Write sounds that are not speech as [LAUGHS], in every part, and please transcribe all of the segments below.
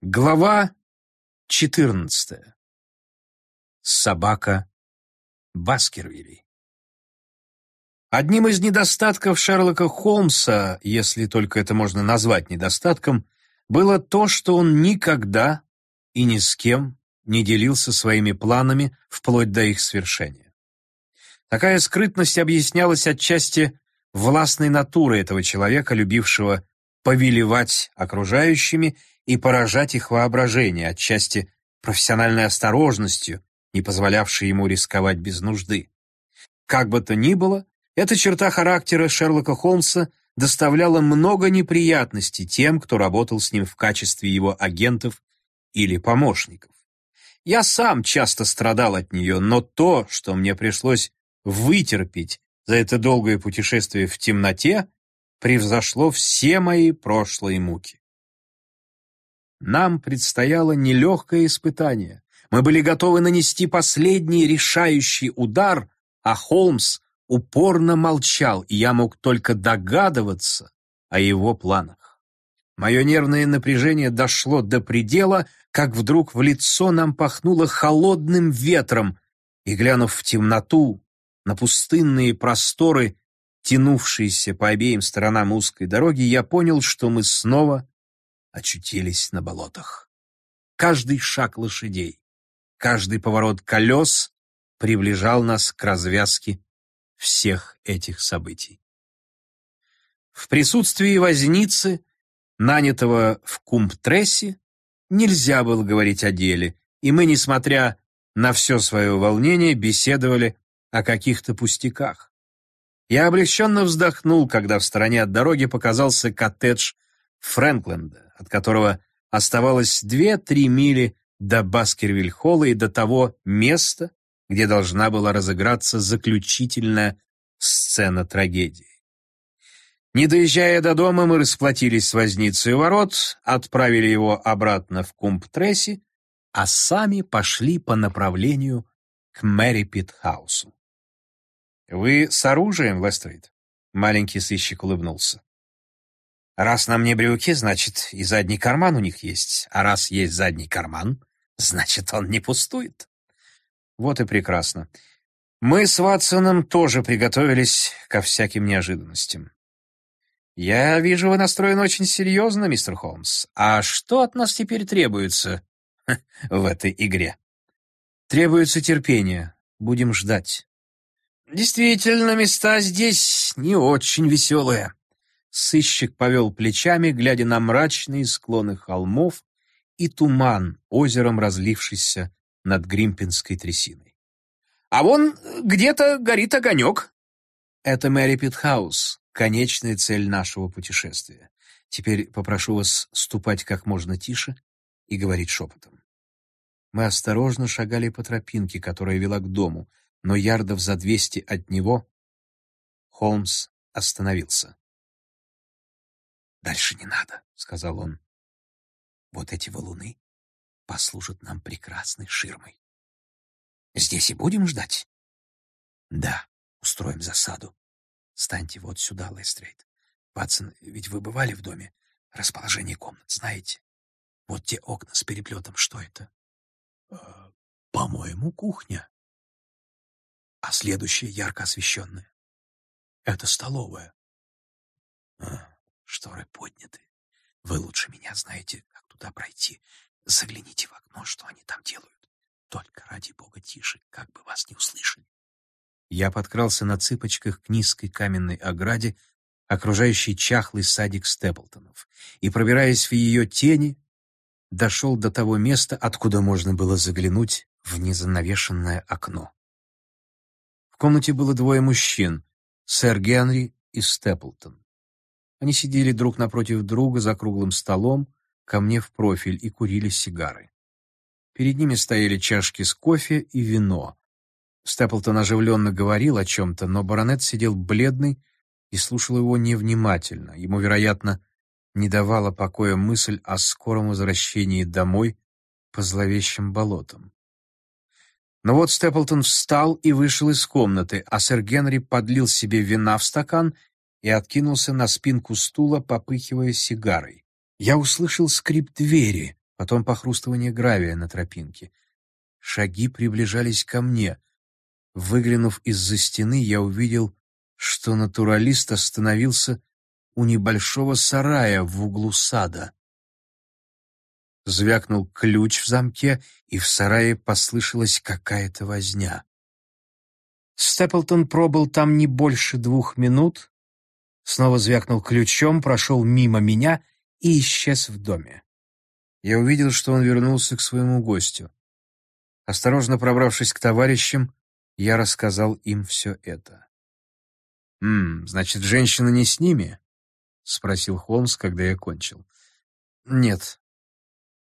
Глава 14. Собака Баскервилей. Одним из недостатков Шерлока Холмса, если только это можно назвать недостатком, было то, что он никогда и ни с кем не делился своими планами вплоть до их свершения. Такая скрытность объяснялась отчасти властной натурой этого человека, любившего повелевать окружающими и поражать их воображение, отчасти профессиональной осторожностью, не позволявшей ему рисковать без нужды. Как бы то ни было, эта черта характера Шерлока Холмса доставляла много неприятностей тем, кто работал с ним в качестве его агентов или помощников. Я сам часто страдал от нее, но то, что мне пришлось вытерпеть за это долгое путешествие в темноте, превзошло все мои прошлые муки. Нам предстояло нелегкое испытание. Мы были готовы нанести последний решающий удар, а Холмс упорно молчал, и я мог только догадываться о его планах. Мое нервное напряжение дошло до предела, как вдруг в лицо нам пахнуло холодным ветром, и, глянув в темноту, на пустынные просторы, тянувшиеся по обеим сторонам узкой дороги, я понял, что мы снова очутились на болотах. Каждый шаг лошадей, каждый поворот колес приближал нас к развязке всех этих событий. В присутствии возницы, нанятого в Кумптрессе, нельзя было говорить о деле, и мы, несмотря на все свое волнение, беседовали о каких-то пустяках. Я облегченно вздохнул, когда в стороне от дороги показался коттедж Фрэнкленда от которого оставалось две-три мили до Баскервиль-холла и до того места, где должна была разыграться заключительная сцена трагедии. Не доезжая до дома, мы расплатились с возницей ворот, отправили его обратно в Кумптресси, а сами пошли по направлению к Мэри Питхаусу. «Вы с оружием, Вестрейд?» Маленький сыщик улыбнулся. Раз на мне брюки, значит, и задний карман у них есть. А раз есть задний карман, значит, он не пустует. Вот и прекрасно. Мы с Ватсоном тоже приготовились ко всяким неожиданностям. Я вижу, вы настроены очень серьезно, мистер Холмс. А что от нас теперь требуется [LAUGHS] в этой игре? Требуется терпение. Будем ждать. Действительно, места здесь не очень веселые. Сыщик повел плечами, глядя на мрачные склоны холмов и туман, озером разлившийся над Гримпинской трясиной. «А вон где-то горит огонек!» «Это Мэри Питхаус, конечная цель нашего путешествия. Теперь попрошу вас ступать как можно тише и говорить шепотом». Мы осторожно шагали по тропинке, которая вела к дому, но ярдов за двести от него Холмс остановился. «Дальше не надо», — сказал он. «Вот эти валуны послужат нам прекрасной ширмой. Здесь и будем ждать?» «Да, устроим засаду. Станьте вот сюда, Лестрейд. Ватсон, ведь вы бывали в доме? Расположение комнат знаете? Вот те окна с переплетом, что это?» «Э, «По-моему, кухня». «А следующая ярко освещенная?» «Это столовая». А, Шторы подняты. Вы лучше меня знаете, как туда пройти. Загляните в окно, что они там делают. Только ради бога тише, как бы вас не услышали. Я подкрался на цыпочках к низкой каменной ограде, окружающей чахлый садик Степлтонов, и, пробираясь в ее тени, дошел до того места, откуда можно было заглянуть в незанавешенное окно. В комнате было двое мужчин — сэр Генри и Степлтон. Они сидели друг напротив друга за круглым столом, ко мне в профиль, и курили сигары. Перед ними стояли чашки с кофе и вино. Степлтон оживленно говорил о чем-то, но баронет сидел бледный и слушал его невнимательно. Ему, вероятно, не давала покоя мысль о скором возвращении домой по зловещим болотам. Но вот Степлтон встал и вышел из комнаты, а сэр Генри подлил себе вина в стакан и откинулся на спинку стула, попыхивая сигарой. Я услышал скрип двери, Потом похрустывание гравия на тропинке. Шаги приближались ко мне. Выглянув из-за стены, я увидел, что натуралист остановился у небольшого сарая в углу сада. Звякнул ключ в замке, и в сарае послышалась какая-то возня. Степлтон пробыл там не больше двух минут, снова звякнул ключом, прошел мимо меня и исчез в доме. Я увидел, что он вернулся к своему гостю. Осторожно пробравшись к товарищам, я рассказал им все это. «М, значит, женщина не с ними?» — спросил Холмс, когда я кончил. «Нет».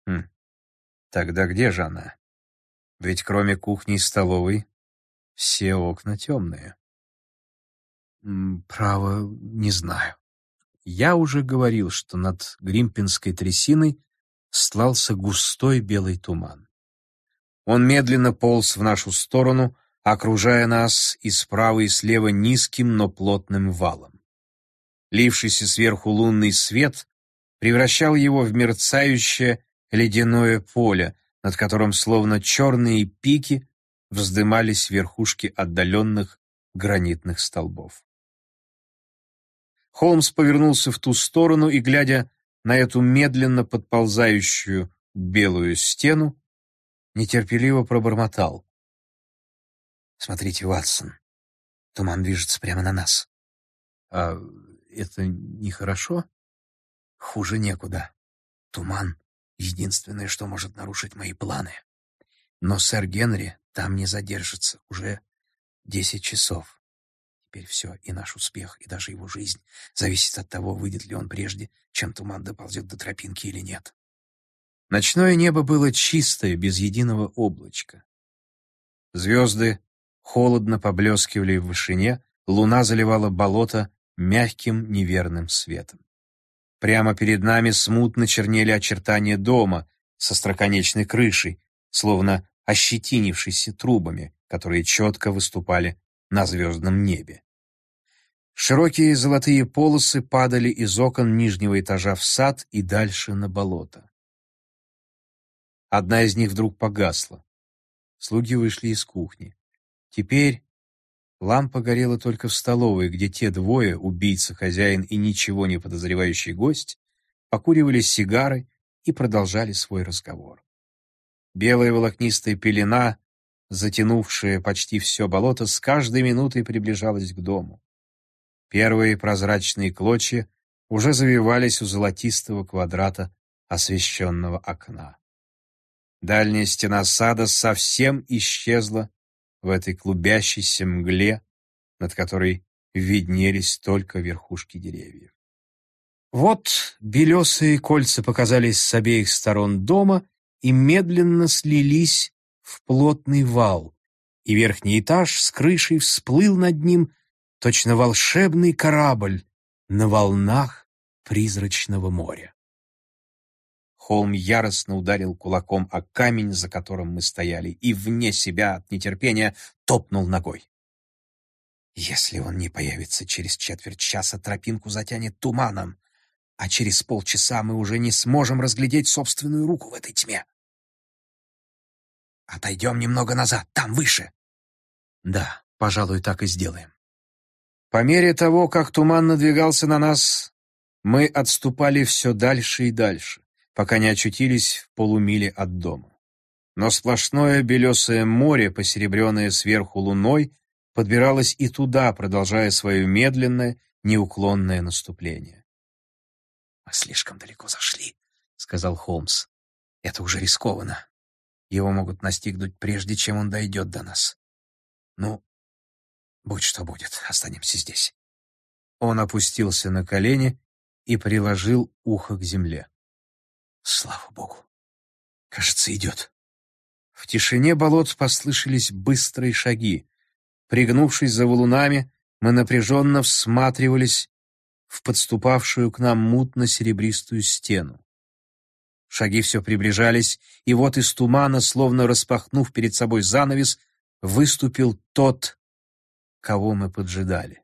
«Хм, тогда где же она? Ведь кроме кухни и столовой все окна темные». «Право, не знаю». Я уже говорил, что над Гримпинской трясиной стлался густой белый туман. Он медленно полз в нашу сторону, окружая нас и справа и слева низким, но плотным валом. Лившийся сверху лунный свет превращал его в мерцающее ледяное поле, над которым словно черные пики вздымались верхушки отдаленных гранитных столбов. Холмс повернулся в ту сторону и, глядя на эту медленно подползающую белую стену, нетерпеливо пробормотал. «Смотрите, Ватсон, туман движется прямо на нас. А это нехорошо? Хуже некуда. Туман — единственное, что может нарушить мои планы. Но сэр Генри там не задержится уже десять часов. Теперь все, и наш успех, и даже его жизнь зависит от того, выйдет ли он прежде, чем туман доползет до тропинки или нет. Ночное небо было чистое, без единого облачка. Звезды холодно поблескивали в вышине, луна заливала болото мягким неверным светом. Прямо перед нами смутно чернели очертания дома со строконечной крышей, словно ощетинившейся трубами, которые четко выступали на звездном небе. Широкие золотые полосы падали из окон нижнего этажа в сад и дальше на болото. Одна из них вдруг погасла. Слуги вышли из кухни. Теперь лампа горела только в столовой, где те двое, убийца, хозяин и ничего не подозревающий гость, покуривали сигары и продолжали свой разговор. Белая волокнистая пелена затянувшая почти все болото, с каждой минутой приближалась к дому. Первые прозрачные клочья уже завивались у золотистого квадрата освещенного окна. Дальняя стена сада совсем исчезла в этой клубящейся мгле, над которой виднелись только верхушки деревьев. Вот белесые кольца показались с обеих сторон дома и медленно слились в плотный вал, и верхний этаж с крышей всплыл над ним точно волшебный корабль на волнах призрачного моря. Холм яростно ударил кулаком о камень, за которым мы стояли, и вне себя от нетерпения топнул ногой. Если он не появится через четверть часа, тропинку затянет туманом, а через полчаса мы уже не сможем разглядеть собственную руку в этой тьме. Отойдем немного назад, там выше. Да, пожалуй, так и сделаем. По мере того, как туман надвигался на нас, мы отступали все дальше и дальше, пока не очутились в полумиле от дома. Но сплошное белесое море, посеребренное сверху луной, подбиралось и туда, продолжая свое медленное, неуклонное наступление. «Мы слишком далеко зашли», — сказал Холмс. «Это уже рискованно. Его могут настигнуть, прежде чем он дойдет до нас. Ну, будь что будет, останемся здесь. Он опустился на колени и приложил ухо к земле. Слава богу. Кажется, идет. В тишине болот послышались быстрые шаги. Пригнувшись за валунами, мы напряженно всматривались в подступавшую к нам мутно-серебристую стену. Шаги все приближались, и вот из тумана, словно распахнув перед собой занавес, выступил тот, кого мы поджидали.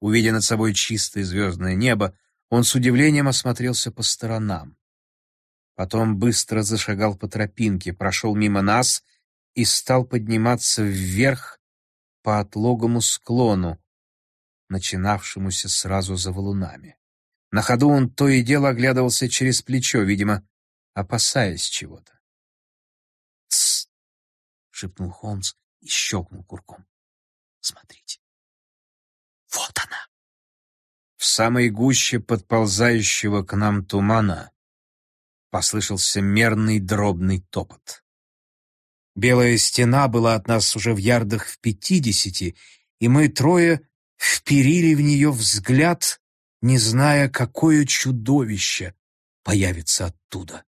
Увидя над собой чистое звездное небо, он с удивлением осмотрелся по сторонам. Потом быстро зашагал по тропинке, прошел мимо нас и стал подниматься вверх по отлогому склону, начинавшемуся сразу за валунами. На ходу он то и дело оглядывался через плечо, видимо, опасаясь чего-то. «Тссс!» — шепнул Холмс и щелкнул курком. «Смотрите, вот она!» В самой гуще подползающего к нам тумана послышался мерный дробный топот. Белая стена была от нас уже в ярдах в пятидесяти, и мы трое вперили в нее взгляд, не зная, какое чудовище появится оттуда.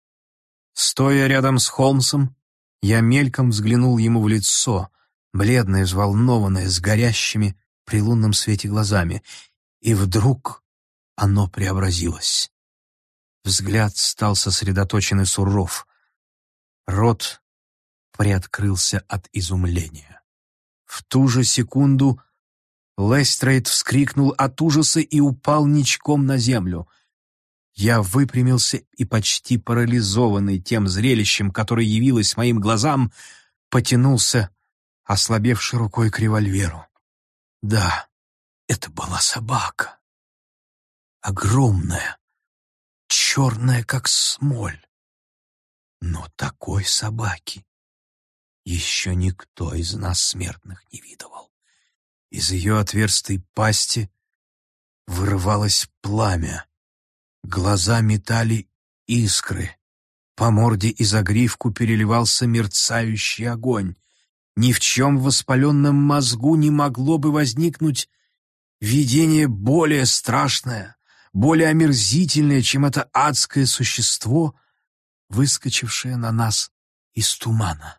Стоя рядом с Холмсом, я мельком взглянул ему в лицо, бледное, взволнованное, с горящими при лунном свете глазами, и вдруг оно преобразилось. Взгляд стал сосредоточен и суров. Рот приоткрылся от изумления. В ту же секунду Лестрейд вскрикнул от ужаса и упал ничком на землю. Я выпрямился и, почти парализованный тем зрелищем, которое явилось моим глазам, потянулся, ослабевшей рукой к револьверу. Да, это была собака. Огромная, черная, как смоль. Но такой собаки еще никто из нас смертных не видывал. Из ее отверстой пасти вырывалось пламя. Глаза метали искры. По морде и загривку переливался мерцающий огонь. Ни в чем воспаленном мозгу не могло бы возникнуть видение более страшное, более омерзительное, чем это адское существо, выскочившее на нас из тумана.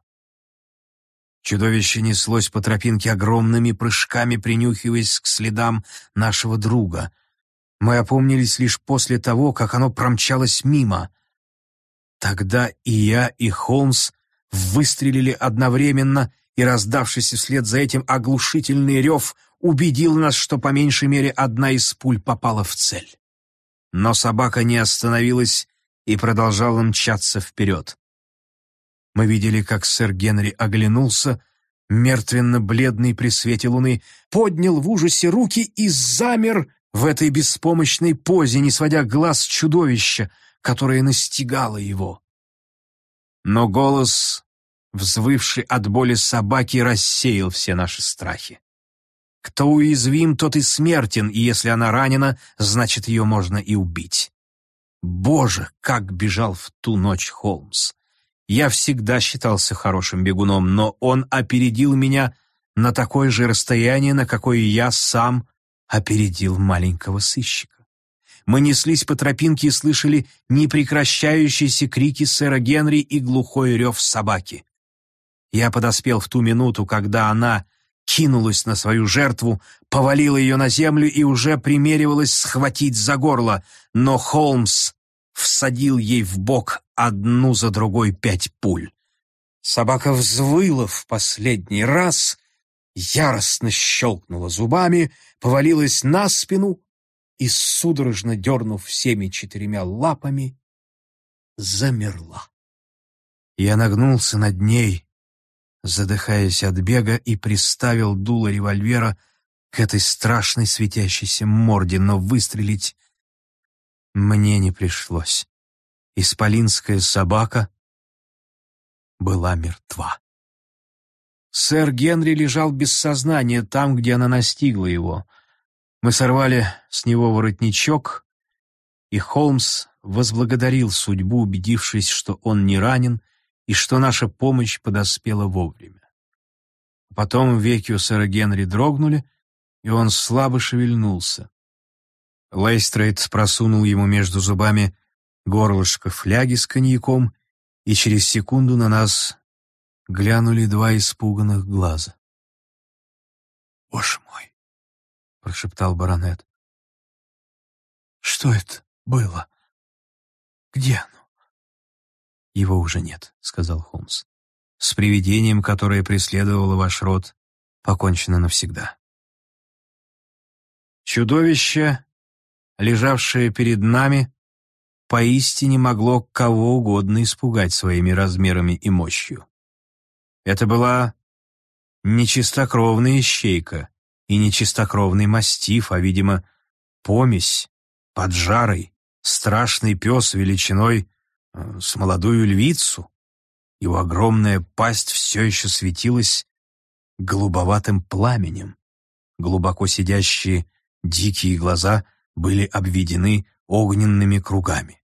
Чудовище неслось по тропинке огромными прыжками, принюхиваясь к следам нашего друга. Мы опомнились лишь после того, как оно промчалось мимо. Тогда и я, и Холмс выстрелили одновременно, и раздавшийся вслед за этим оглушительный рев убедил нас, что по меньшей мере одна из пуль попала в цель. Но собака не остановилась и продолжала мчаться вперед. Мы видели, как сэр Генри оглянулся, мертвенно-бледный при свете луны, поднял в ужасе руки и замер в этой беспомощной позе, не сводя глаз чудовища, которое настигало его. Но голос, взвывший от боли собаки, рассеял все наши страхи. Кто уязвим, тот и смертен, и если она ранена, значит, ее можно и убить. Боже, как бежал в ту ночь Холмс! Я всегда считался хорошим бегуном, но он опередил меня на такое же расстояние, на какое я сам опередил маленького сыщика. Мы неслись по тропинке и слышали непрекращающиеся крики сэра Генри и глухой рев собаки. Я подоспел в ту минуту, когда она кинулась на свою жертву, повалила ее на землю и уже примеривалась схватить за горло, но Холмс всадил ей в бок одну за другой пять пуль. Собака взвыла в последний раз, яростно щелкнула зубами, повалилась на спину и, судорожно дернув всеми четырьмя лапами, замерла. Я нагнулся над ней, задыхаясь от бега, и приставил дуло револьвера к этой страшной светящейся морде, но выстрелить мне не пришлось. Исполинская собака была мертва. Сэр Генри лежал без сознания там, где она настигла его. Мы сорвали с него воротничок, и Холмс возблагодарил судьбу, убедившись, что он не ранен и что наша помощь подоспела вовремя. Потом веки у сэра Генри дрогнули, и он слабо шевельнулся. Лестрейд просунул ему между зубами горлышко фляги с коньяком, и через секунду на нас глянули два испуганных глаза. «Боже мой!» — прошептал баронет. «Что это было? Где оно?» «Его уже нет», — сказал Холмс. «С привидением, которое преследовало ваш род, покончено навсегда». Чудовище лежавшее перед нами, поистине могло кого угодно испугать своими размерами и мощью. Это была не чистокровная ищейка и не чистокровный мастиф, а, видимо, помесь, поджарый, страшный пес величиной э, с молодую львицу. Его огромная пасть все еще светилась голубоватым пламенем. Глубоко сидящие дикие глаза были обведены огненными кругами.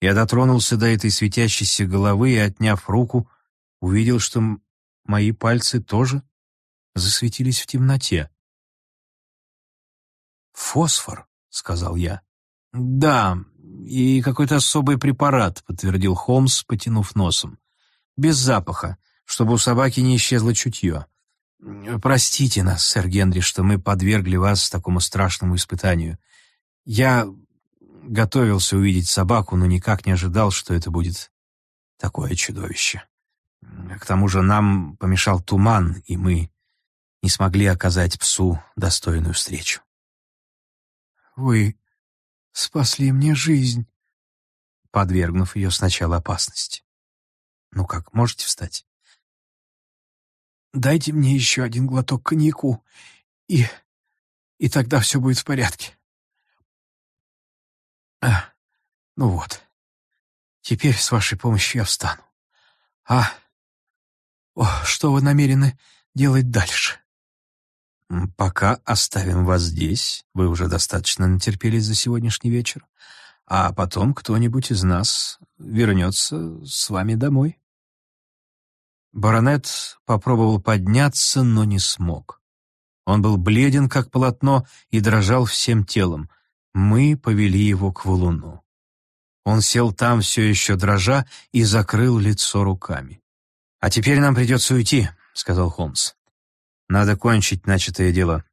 Я дотронулся до этой светящейся головы и, отняв руку, увидел, что мои пальцы тоже засветились в темноте. «Фосфор», — сказал я. «Да, и какой-то особый препарат», — подтвердил Холмс, потянув носом. «Без запаха, чтобы у собаки не исчезло чутье. Простите нас, сэр Генри, что мы подвергли вас такому страшному испытанию. Я готовился увидеть собаку, но никак не ожидал, что это будет такое чудовище. К тому же нам помешал туман, и мы не смогли оказать псу достойную встречу. «Вы спасли мне жизнь», подвергнув ее сначала опасности. «Ну как, можете встать?» «Дайте мне еще один глоток коньяку, и... и тогда все будет в порядке». А, ну вот. Теперь с вашей помощью я встану. А о, что вы намерены делать дальше? Пока оставим вас здесь. Вы уже достаточно натерпелись за сегодняшний вечер. А потом кто-нибудь из нас вернется с вами домой. Баронет попробовал подняться, но не смог. Он был бледен, как полотно, и дрожал всем телом. Мы повели его к валуну. Он сел там, все еще дрожа, и закрыл лицо руками. «А теперь нам придется уйти», — сказал Холмс. «Надо кончить начатое дело.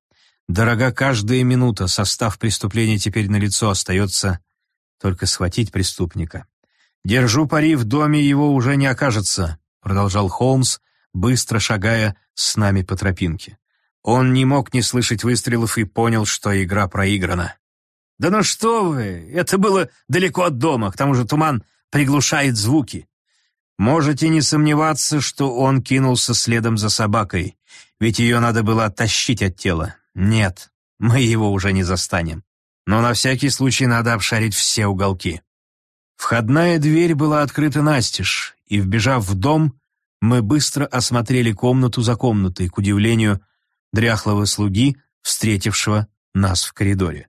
Дорога каждая минута, состав преступления теперь налицо, остается только схватить преступника. Держу пари, в доме его уже не окажется», — продолжал Холмс, быстро шагая с нами по тропинке. Он не мог не слышать выстрелов и понял, что игра проиграна. «Да ну что вы! Это было далеко от дома, к тому же туман приглушает звуки. Можете не сомневаться, что он кинулся следом за собакой, ведь ее надо было оттащить от тела. Нет, мы его уже не застанем. Но на всякий случай надо обшарить все уголки». Входная дверь была открыта настежь, и, вбежав в дом, мы быстро осмотрели комнату за комнатой, к удивлению дряхлого слуги, встретившего нас в коридоре.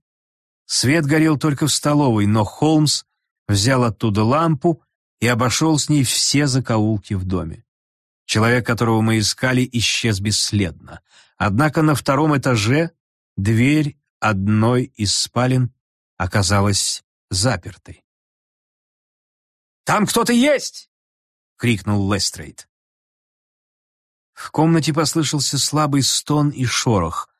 Свет горел только в столовой, но Холмс взял оттуда лампу и обошел с ней все закоулки в доме. Человек, которого мы искали, исчез бесследно. Однако на втором этаже дверь одной из спален оказалась запертой. «Там кто-то есть!» — крикнул Лестрейд. В комнате послышался слабый стон и шорох.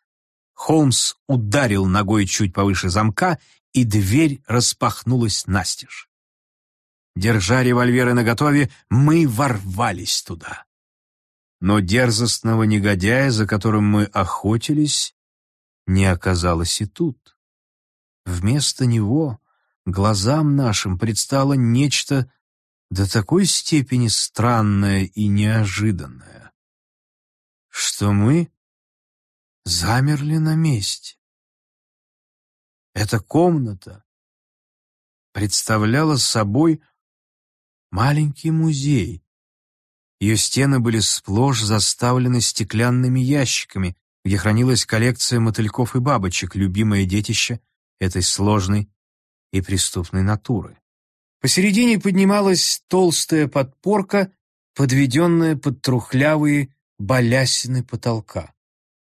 Холмс ударил ногой чуть повыше замка, и дверь распахнулась настежь. Держа револьверы наготове, мы ворвались туда. Но дерзостного негодяя, за которым мы охотились, не оказалось и тут. Вместо него глазам нашим предстало нечто до такой степени странное и неожиданное, что мы замерли на месте. Эта комната представляла собой маленький музей. Ее стены были сплошь заставлены стеклянными ящиками, где хранилась коллекция мотыльков и бабочек, любимое детище этой сложной и преступной натуры. Посередине поднималась толстая подпорка, подведенная под трухлявые балясины потолка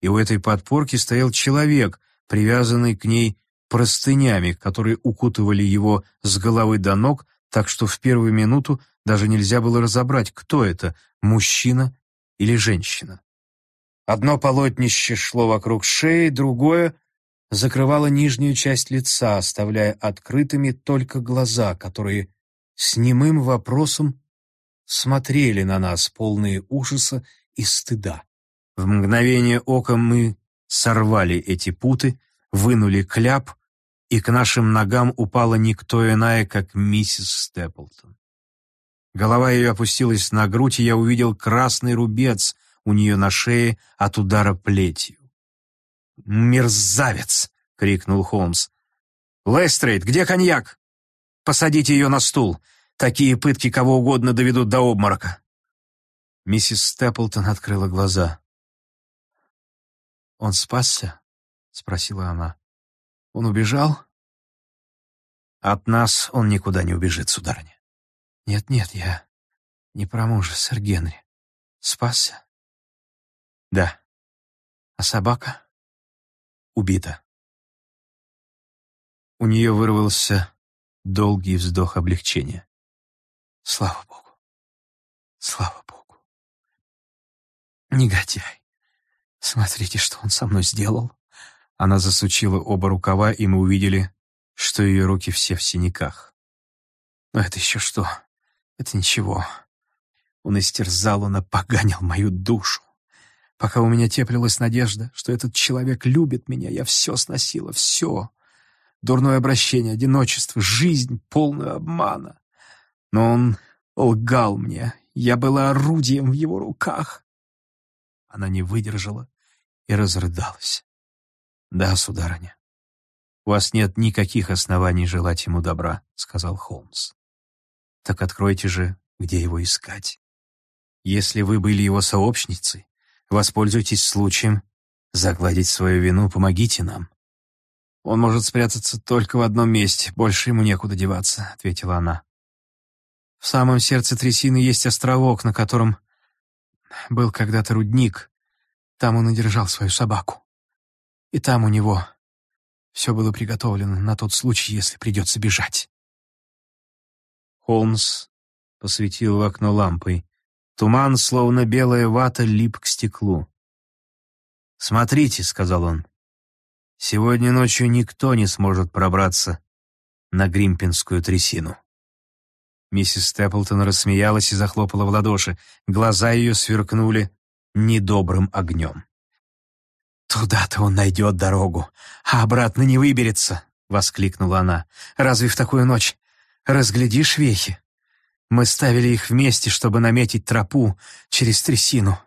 и у этой подпорки стоял человек, привязанный к ней простынями, которые укутывали его с головы до ног, так что в первую минуту даже нельзя было разобрать, кто это, мужчина или женщина. Одно полотнище шло вокруг шеи, другое закрывало нижнюю часть лица, оставляя открытыми только глаза, которые с немым вопросом смотрели на нас, полные ужаса и стыда. В мгновение ока мы сорвали эти путы, вынули кляп и к нашим ногам упала никто иная, как миссис Степлтон. Голова ее опустилась на грудь, и я увидел красный рубец у нее на шее от удара плетью. «Мерзавец!» — крикнул Холмс. «Лестрейд, где коньяк? Посадите ее на стул. Такие пытки кого угодно доведут до обморока». Миссис Степлтон открыла глаза. «Он спасся?» — спросила она. «Он убежал?» «От нас он никуда не убежит, сударыня». «Нет-нет, я не про мужа, сэр Генри. Спасся?» «Да». «А собака?» «Убита». У нее вырвался долгий вздох облегчения. «Слава Богу! Слава Богу! Негодяй! Смотрите, что он со мной сделал!» Она засучила оба рукава, и мы увидели, что ее руки все в синяках. «Но это еще что? Это ничего. Он истерзал, он опоганил мою душу. Пока у меня теплилась надежда, что этот человек любит меня, я все сносила, все. Дурное обращение, одиночество, жизнь, полную обмана. Но он лгал мне, я была орудием в его руках. Она не выдержала и разрыдалась. «Да, сударыня, у вас нет никаких оснований желать ему добра», — сказал Холмс. «Так откройте же, где его искать. Если вы были его сообщницей, воспользуйтесь случаем загладить свою вину, помогите нам». «Он может спрятаться только в одном месте, больше ему некуда деваться», — ответила она. «В самом сердце трясины есть островок, на котором был когда-то рудник. Там он и держал свою собаку. И там у него все было приготовлено на тот случай, если придется бежать. Холмс посветил в окно лампой. Туман, словно белая вата, лип к стеклу. «Смотрите», — сказал он, — «сегодня ночью никто не сможет пробраться на Гримпинскую трясину». Миссис Степлтон рассмеялась и захлопала в ладоши. Глаза ее сверкнули недобрым огнем. «Туда-то он найдет дорогу, а обратно не выберется!» — воскликнула она. «Разве в такую ночь разглядишь вехи? Мы ставили их вместе, чтобы наметить тропу через трясину.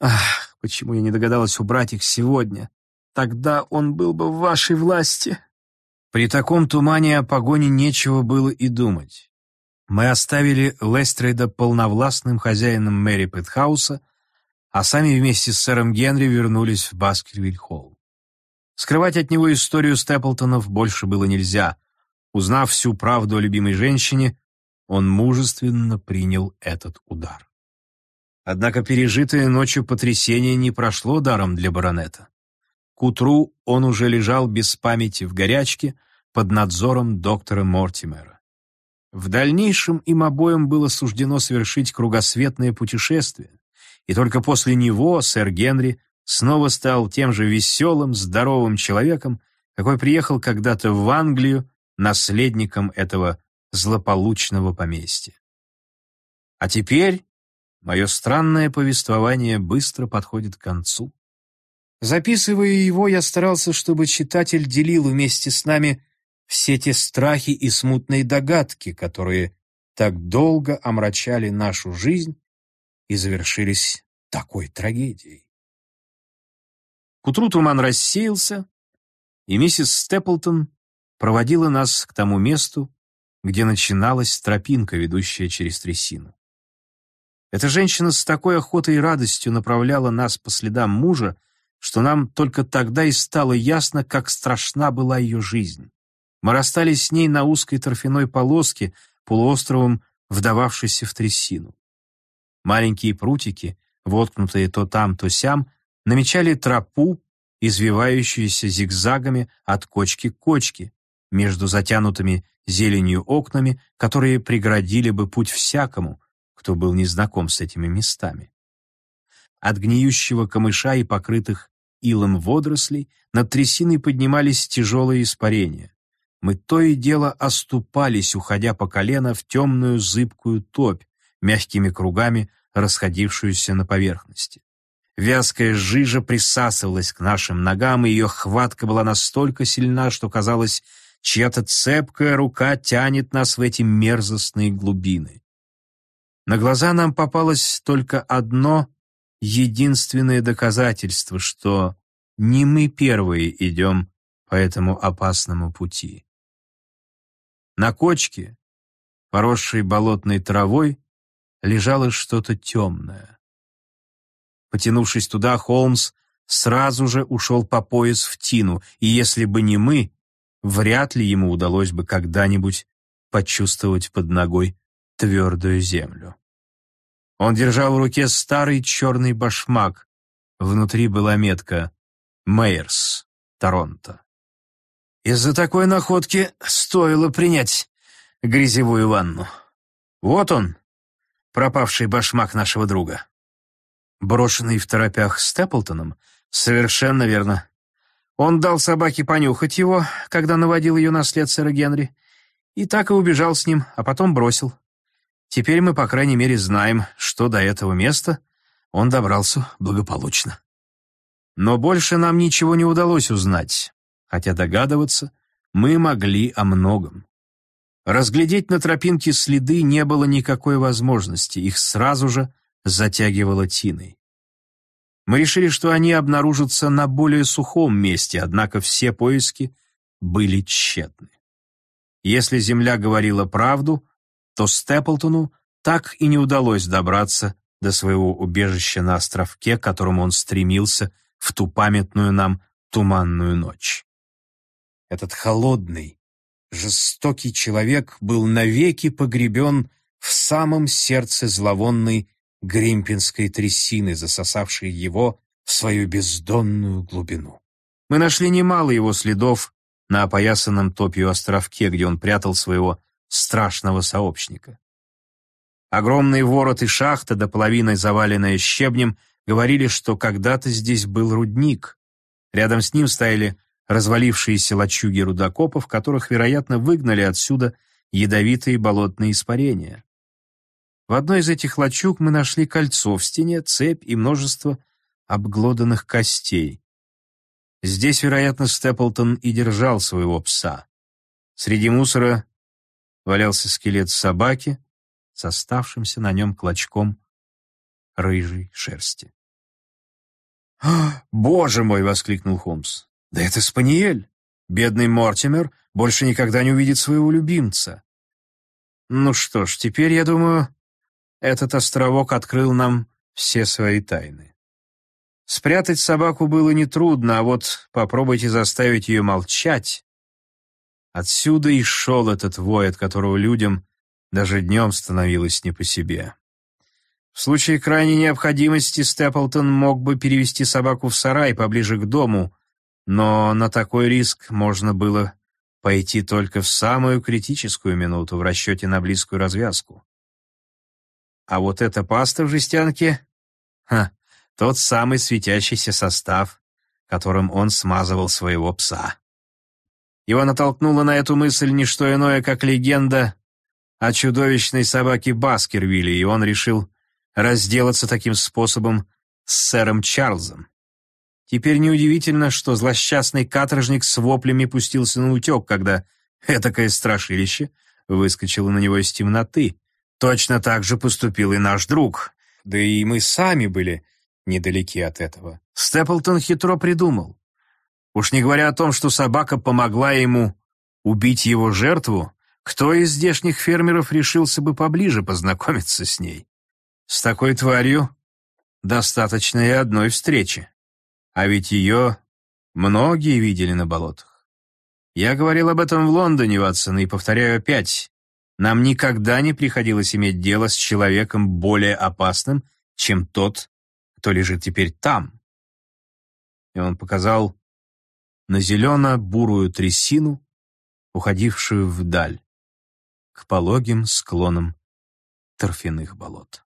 Ах, почему я не догадалась убрать их сегодня? Тогда он был бы в вашей власти!» При таком тумане о погоне нечего было и думать. Мы оставили Лестрейда полновластным хозяином Мэри Пэтхауса — а сами вместе с сэром Генри вернулись в Баскервиль-холл. Скрывать от него историю Степлтонов больше было нельзя. Узнав всю правду о любимой женщине, он мужественно принял этот удар. Однако пережитое ночью потрясение не прошло даром для баронета. К утру он уже лежал без памяти в горячке под надзором доктора Мортимера. В дальнейшем им обоим было суждено совершить кругосветное путешествие, и только после него сэр Генри снова стал тем же веселым, здоровым человеком, какой приехал когда-то в Англию наследником этого злополучного поместья. А теперь мое странное повествование быстро подходит к концу. Записывая его, я старался, чтобы читатель делил вместе с нами все те страхи и смутные догадки, которые так долго омрачали нашу жизнь и завершились такой трагедией. К утру туман рассеялся, и миссис Степлтон проводила нас к тому месту, где начиналась тропинка, ведущая через трясину. Эта женщина с такой охотой и радостью направляла нас по следам мужа, что нам только тогда и стало ясно, как страшна была ее жизнь. Мы расстались с ней на узкой торфяной полоске, полуостровом вдававшейся в трясину. Маленькие прутики, воткнутые то там, то сям, намечали тропу, извивающуюся зигзагами от кочки к кочке, между затянутыми зеленью окнами, которые преградили бы путь всякому, кто был незнаком с этими местами. От гниющего камыша и покрытых илом водорослей над трясиной поднимались тяжелые испарения. Мы то и дело оступались, уходя по колено в темную зыбкую топь, мягкими кругами расходившуюся на поверхности. Вязкая жижа присасывалась к нашим ногам, и ее хватка была настолько сильна, что казалось, чья-то цепкая рука тянет нас в эти мерзостные глубины. На глаза нам попалось только одно единственное доказательство, что не мы первые идем по этому опасному пути. На кочке, поросшей болотной травой, лежало что-то темное. Потянувшись туда, Холмс сразу же ушел по пояс в тину, и если бы не мы, вряд ли ему удалось бы когда-нибудь почувствовать под ногой твердую землю. Он держал в руке старый черный башмак. Внутри была метка «Мейерс, Торонто». Из-за такой находки стоило принять грязевую ванну. Вот он, пропавший башмак нашего друга. Брошенный в торопях Степлтоном? Совершенно верно. Он дал собаке понюхать его, когда наводил ее на след сэра Генри, и так и убежал с ним, а потом бросил. Теперь мы, по крайней мере, знаем, что до этого места он добрался благополучно. Но больше нам ничего не удалось узнать, хотя догадываться мы могли о многом. Разглядеть на тропинке следы не было никакой возможности, их сразу же затягивало тиной. Мы решили, что они обнаружатся на более сухом месте, однако все поиски были тщетны. Если Земля говорила правду, то Степлтону так и не удалось добраться до своего убежища на островке, к которому он стремился в ту памятную нам туманную ночь. Этот холодный, жестокий человек был навеки погребен в самом сердце зловонной гримпинской трясины, засосавшей его в свою бездонную глубину. Мы нашли немало его следов на опоясанном топью островке, где он прятал своего страшного сообщника. Огромные ворот и шахта, до половины заваленная щебнем, говорили, что когда-то здесь был рудник. Рядом с ним стояли развалившиеся лачуги рудокопов, которых, вероятно, выгнали отсюда ядовитые болотные испарения. В одной из этих лачуг мы нашли кольцо в стене, цепь и множество обглоданных костей. Здесь, вероятно, Степлтон и держал своего пса. Среди мусора валялся скелет собаки с оставшимся на нем клочком рыжей шерсти. «Боже мой!» — воскликнул Холмс. «Да это Спаниель! Бедный Мортимер больше никогда не увидит своего любимца. Ну что ж, теперь, я думаю, этот островок открыл нам все свои тайны. Спрятать собаку было нетрудно, а вот попробуйте заставить ее молчать. Отсюда и шел этот вой, от которого людям даже днем становилось не по себе. В случае крайней необходимости Степлтон мог бы перевести собаку в сарай поближе к дому, но на такой риск можно было пойти только в самую критическую минуту в расчете на близкую развязку. А вот эта паста в жестянке — ха, тот самый светящийся состав, которым он смазывал своего пса. Его натолкнуло на эту мысль не что иное, как легенда о чудовищной собаке Баскервиле, и он решил разделаться таким способом с сэром Чарльзом. Теперь неудивительно, что злосчастный каторжник с воплями пустился на утек, когда этакое страшилище выскочило на него из темноты, Точно так же поступил и наш друг. Да и мы сами были недалеки от этого. Степлтон хитро придумал. Уж не говоря о том, что собака помогла ему убить его жертву, кто из здешних фермеров решился бы поближе познакомиться с ней? С такой тварью достаточно и одной встречи. А ведь ее многие видели на болотах. Я говорил об этом в Лондоне, Ватсон, и повторяю опять. Нам никогда не приходилось иметь дело с человеком более опасным, чем тот, кто лежит теперь там. И он показал на зелено-бурую трясину, уходившую вдаль, к пологим склонам торфяных болот.